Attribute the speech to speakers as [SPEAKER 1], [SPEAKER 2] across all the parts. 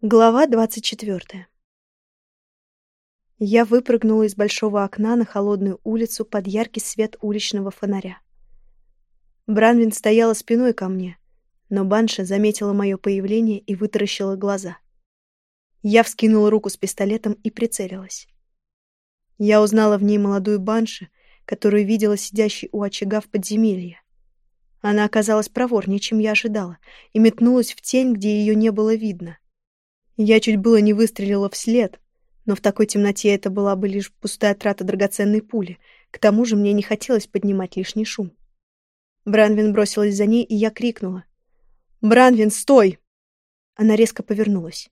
[SPEAKER 1] Глава двадцать четвертая. Я выпрыгнула из большого окна на холодную улицу под яркий свет уличного фонаря. Бранвин стояла спиной ко мне, но Банша заметила мое появление и вытаращила глаза. Я вскинула руку с пистолетом и прицелилась. Я узнала в ней молодую Банши, которую видела сидящей у очага в подземелье. Она оказалась проворнее, чем я ожидала, и метнулась в тень, где ее не было видно — я чуть было не выстрелила вслед, но в такой темноте это была бы лишь пустая трата драгоценной пули. К тому же мне не хотелось поднимать лишний шум. Бранвин бросилась за ней, и я крикнула. «Бранвин, стой!» Она резко повернулась.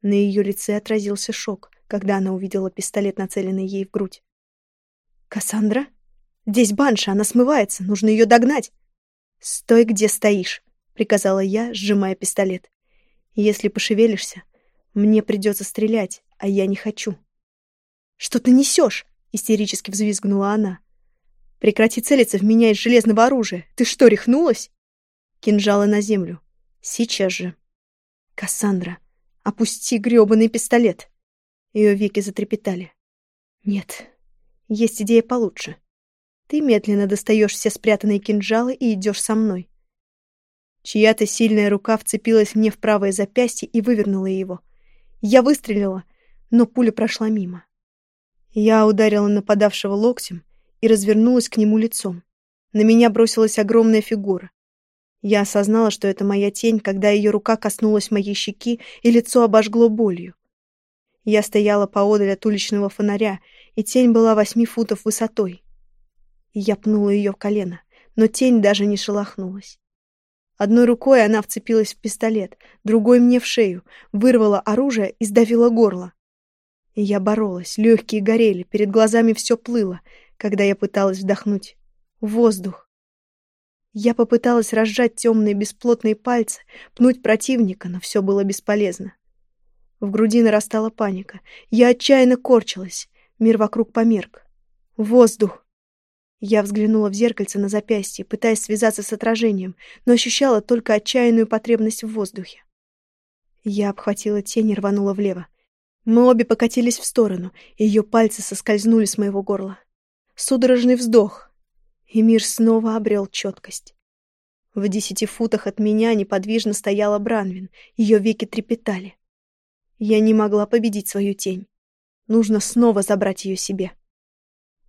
[SPEAKER 1] На ее лице отразился шок, когда она увидела пистолет, нацеленный ей в грудь. «Кассандра? Здесь банша, она смывается, нужно ее догнать!» «Стой, где стоишь!» — приказала я, сжимая пистолет. «Если пошевелишься, мне придется стрелять, а я не хочу. «Что ты несешь?» — истерически взвизгнула она. «Прекрати целиться в меня из железного оружия. Ты что, рехнулась?» Кинжалы на землю. «Сейчас же». «Кассандра, опусти грёбаный пистолет!» Ее веки затрепетали. «Нет, есть идея получше. Ты медленно достаешь все спрятанные кинжалы и идешь со мной». Чья-то сильная рука вцепилась мне в правое запястье и вывернула его — я выстрелила, но пуля прошла мимо. Я ударила нападавшего локтем и развернулась к нему лицом. На меня бросилась огромная фигура. Я осознала, что это моя тень, когда ее рука коснулась моей щеки, и лицо обожгло болью. Я стояла поодаль от уличного фонаря, и тень была восьми футов высотой. Я пнула ее в колено, но тень даже не шелохнулась. Одной рукой она вцепилась в пистолет, другой мне в шею, вырвала оружие и сдавила горло. И я боролась, легкие горели, перед глазами все плыло, когда я пыталась вдохнуть воздух. Я попыталась разжать темные бесплотные пальцы, пнуть противника, но все было бесполезно. В груди нарастала паника. Я отчаянно корчилась. Мир вокруг померк. Воздух! Я взглянула в зеркальце на запястье, пытаясь связаться с отражением, но ощущала только отчаянную потребность в воздухе. Я обхватила тень и рванула влево. Мы обе покатились в сторону, и ее пальцы соскользнули с моего горла. Судорожный вздох, и мир снова обрел четкость. В десяти футах от меня неподвижно стояла Бранвин, ее веки трепетали. Я не могла победить свою тень. Нужно снова забрать ее себе.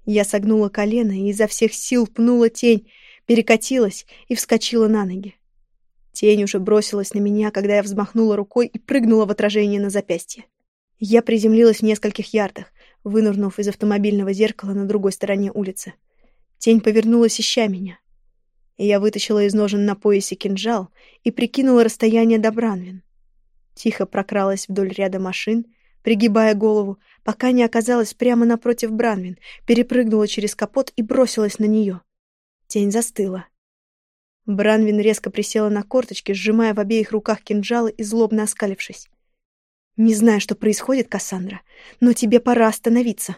[SPEAKER 1] Я согнула колено и изо всех сил пнула тень, перекатилась и вскочила на ноги. Тень уже бросилась на меня, когда я взмахнула рукой и прыгнула в отражение на запястье. Я приземлилась в нескольких ярдах, вынырнув из автомобильного зеркала на другой стороне улицы. Тень повернулась, ища меня. Я вытащила из ножен на поясе кинжал и прикинула расстояние до Бранвин. Тихо прокралась вдоль ряда машин, пригибая голову, пока не оказалась прямо напротив Бранвин, перепрыгнула через капот и бросилась на нее. Тень застыла. Бранвин резко присела на корточки, сжимая в обеих руках кинжалы и злобно оскалившись. «Не знаю, что происходит, Кассандра, но тебе пора остановиться».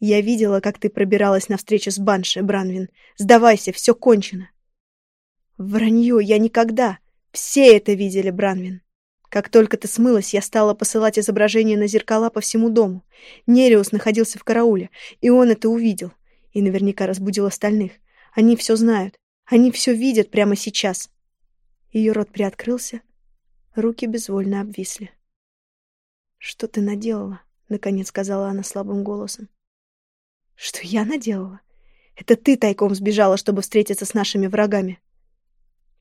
[SPEAKER 1] «Я видела, как ты пробиралась навстречу с Банши, Бранвин. Сдавайся, все кончено». «Вранье, я никогда. Все это видели, Бранвин». Как только ты смылась, я стала посылать изображения на зеркала по всему дому. Нериус находился в карауле, и он это увидел. И наверняка разбудил остальных. Они все знают. Они все видят прямо сейчас. Ее рот приоткрылся. Руки безвольно обвисли. «Что ты наделала?» — наконец сказала она слабым голосом. «Что я наделала? Это ты тайком сбежала, чтобы встретиться с нашими врагами».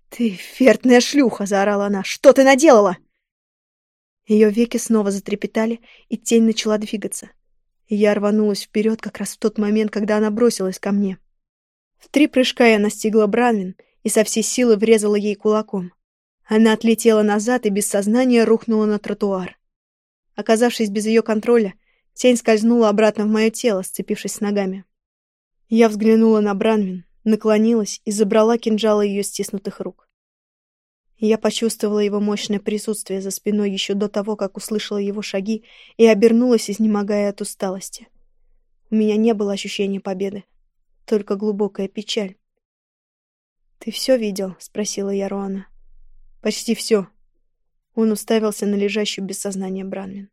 [SPEAKER 1] «Ты фертная шлюха!» — заорала она. «Что ты наделала?» Ее веки снова затрепетали, и тень начала двигаться. Я рванулась вперед как раз в тот момент, когда она бросилась ко мне. В три прыжка я настигла Бранвин и со всей силы врезала ей кулаком. Она отлетела назад и без сознания рухнула на тротуар. Оказавшись без ее контроля, тень скользнула обратно в мое тело, сцепившись с ногами. Я взглянула на Бранвин, наклонилась и забрала кинжалы ее стиснутых рук. Я почувствовала его мощное присутствие за спиной еще до того, как услышала его шаги, и обернулась, изнемогая от усталости. У меня не было ощущения победы, только глубокая печаль. «Ты все видел?» — спросила я Руана. «Почти все. Он уставился на лежащую без сознания Бранвин.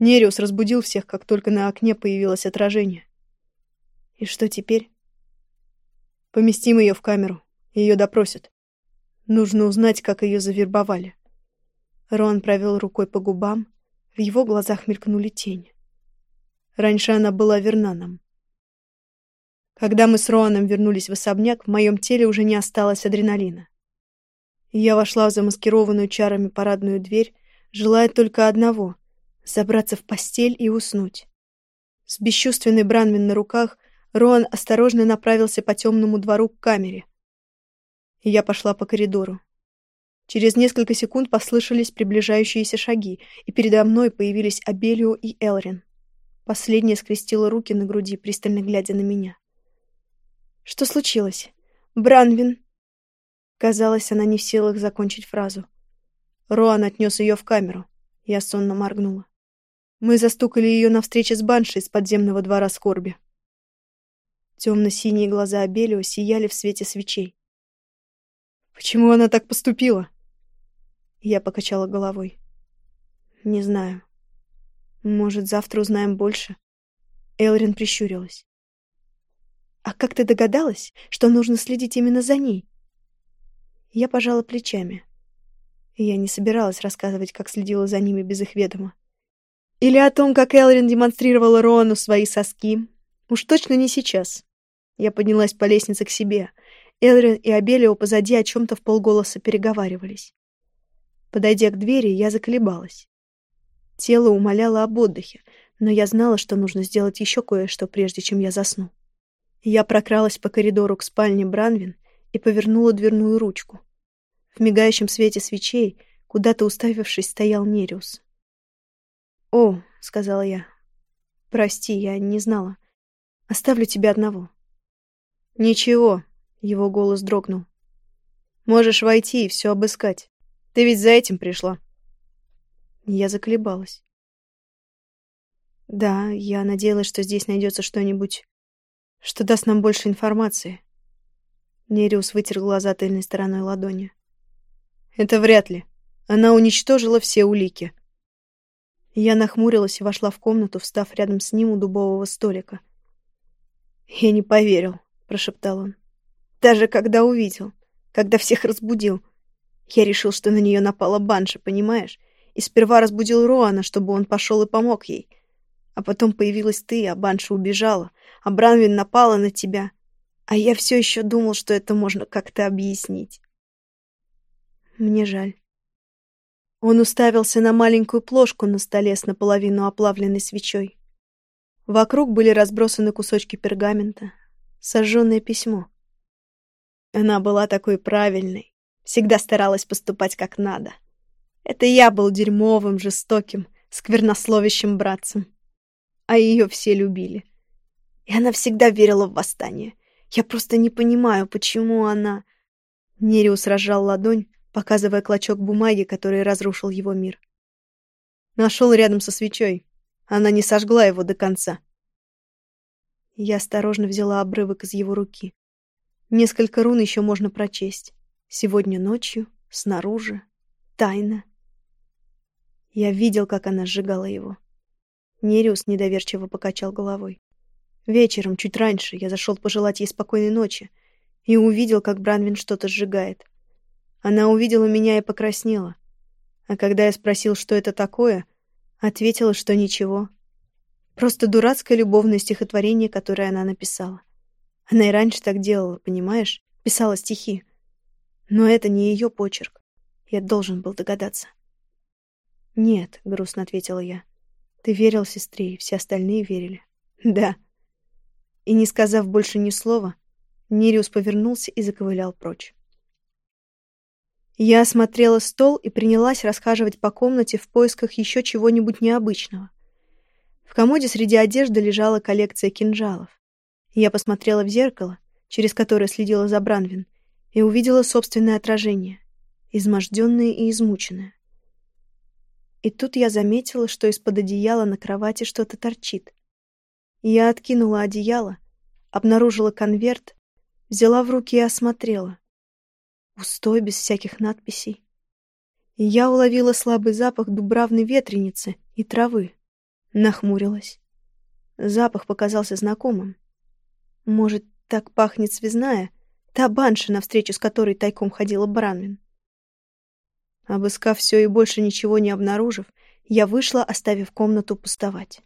[SPEAKER 1] Нериус разбудил всех, как только на окне появилось отражение. И что теперь? Поместим ее в камеру. Ее допросят. Нужно узнать, как ее завербовали. Рон провел рукой по губам. В его глазах мелькнули тени. Раньше она была верна нам. Когда мы с Роаном вернулись в особняк, в моем теле уже не осталось адреналина. Я вошла в замаскированную чарами парадную дверь, желая только одного — забраться в постель и уснуть. С бесчувственной Бранвин на руках Роан осторожно направился по темному двору к камере. Я пошла по коридору. Через несколько секунд послышались приближающиеся шаги, и передо мной появились Абелио и Элрин. Последняя скрестила руки на груди, пристально глядя на меня. «Что случилось? Бранвин?» Казалось, она не в силах закончить фразу. Роан отнес ее в камеру. Я сонно моргнула. Мы застукали ее на встрече с Баншей из подземного двора скорби. Темно-синие глаза Абелио сияли в свете свечей. «Почему она так поступила?» Я покачала головой. «Не знаю. Может, завтра узнаем больше?» Элрин прищурилась. «А как ты догадалась, что нужно следить именно за ней?» Я пожала плечами. Я не собиралась рассказывать, как следила за ними без их ведома. Или о том, как Элрин демонстрировала Роану свои соски. Уж точно не сейчас. Я поднялась по лестнице к себе. Элрин и Абелио позади о чем-то в полголоса переговаривались. Подойдя к двери, я заколебалась. Тело умоляло об отдыхе, но я знала, что нужно сделать еще кое-что, прежде чем я засну. Я прокралась по коридору к спальне Бранвин и повернула дверную ручку. В мигающем свете свечей, куда-то уставившись, стоял Нериус. «О», — сказала я, — «прости, я не знала. Оставлю тебя одного». «Ничего», — его голос дрогнул. «Можешь войти и все обыскать. Ты ведь за этим пришла». Я заколебалась. Да, я надеялась, что здесь найдется что-нибудь, что даст нам больше информации. Нериус вытер глаза тыльной стороной ладони. «Это вряд ли. Она уничтожила все улики». Я нахмурилась и вошла в комнату, встав рядом с ним у дубового столика. «Я не поверил», — прошептал он. «Даже когда увидел, когда всех разбудил. Я решил, что на нее напала банша, понимаешь? И сперва разбудил Роана, чтобы он пошел и помог ей. А потом появилась ты, а банша убежала, а Бранвин напала на тебя. А я все еще думал, что это можно как-то объяснить. Мне жаль. Он уставился на маленькую плошку на столе с наполовину оплавленной свечой. Вокруг были разбросаны кусочки пергамента, сожженное письмо. Она была такой правильной, всегда старалась поступать как надо. Это я был дерьмовым, жестоким, сквернословящим братцем. А ее все любили. И она всегда верила в восстание. Я просто не понимаю, почему она...» Нериус разжал ладонь, показывая клочок бумаги, который разрушил его мир. Нашел рядом со свечой. Она не сожгла его до конца. Я осторожно взяла обрывок из его руки. Несколько рун еще можно прочесть. Сегодня ночью, снаружи, тайна. Я видел, как она сжигала его. Нериус недоверчиво покачал головой. Вечером, чуть раньше, я зашел пожелать ей спокойной ночи и увидел, как Бранвин что-то сжигает. Она увидела меня и покраснела. А когда я спросил, что это такое, ответила, что ничего. Просто дурацкое любовное стихотворение, которое она написала. Она и раньше так делала, понимаешь? Писала стихи. Но это не ее почерк. Я должен был догадаться. «Нет», — грустно ответила я. «Ты верил сестре, и все остальные верили». «Да», и, не сказав больше ни слова, Нериус повернулся и заковылял прочь. Я осмотрела стол и принялась расхаживать по комнате в поисках еще чего-нибудь необычного. В комоде среди одежды лежала коллекция кинжалов. Я посмотрела в зеркало, через которое следила за Бранвин, и увидела собственное отражение, изможденное и измученное. И тут я заметила, что из-под одеяла на кровати что-то торчит. Я откинула одеяло, обнаружила конверт, взяла в руки и осмотрела. Пустой, без всяких надписей. Я уловила слабый запах дубравной ветреницы и травы. Нахмурилась. Запах показался знакомым. Может, так пахнет связная, та банша, навстречу с которой тайком ходила Бранвин. Обыскав все и больше ничего не обнаружив, я вышла, оставив комнату пустовать.